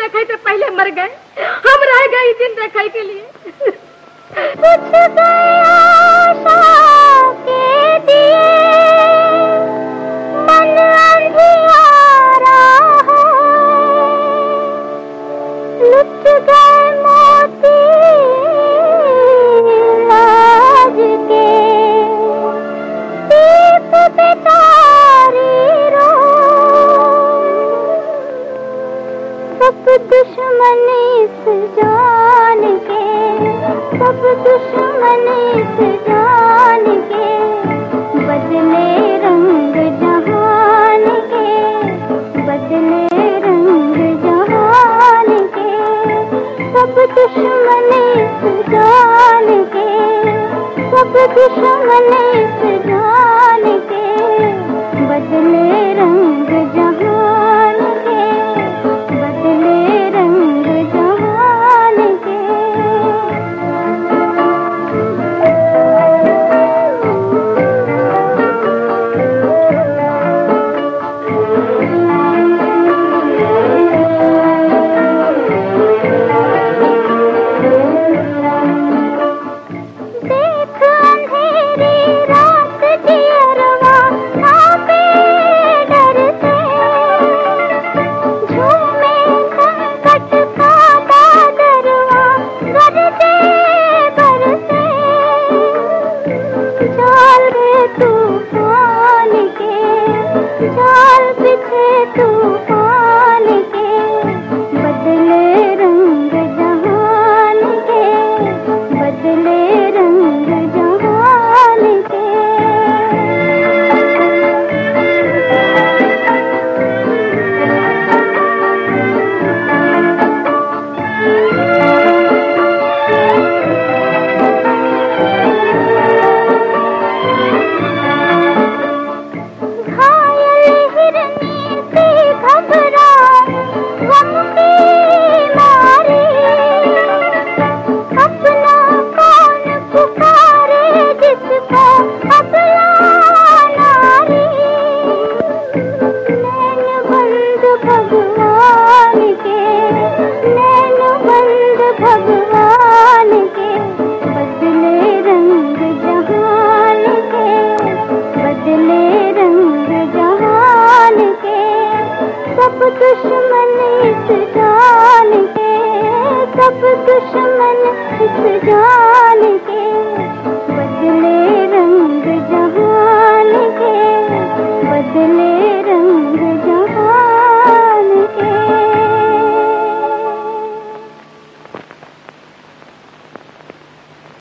زندہ کھائی پہلے مر گئے۔ ہم رہ گئے زندہ کھائی کے لیے۔ کچھ گئے سب دشمن جان کے، بدلے رنگ جہان کے، بدلے رنگ جہان کے۔ سب دشمن جان کے، سب دشمن جان کے، بدلے رنگ دشمن اس ڈال کے سب دشمن اس ڈال کے بدلے رنگ جہان کے بدلے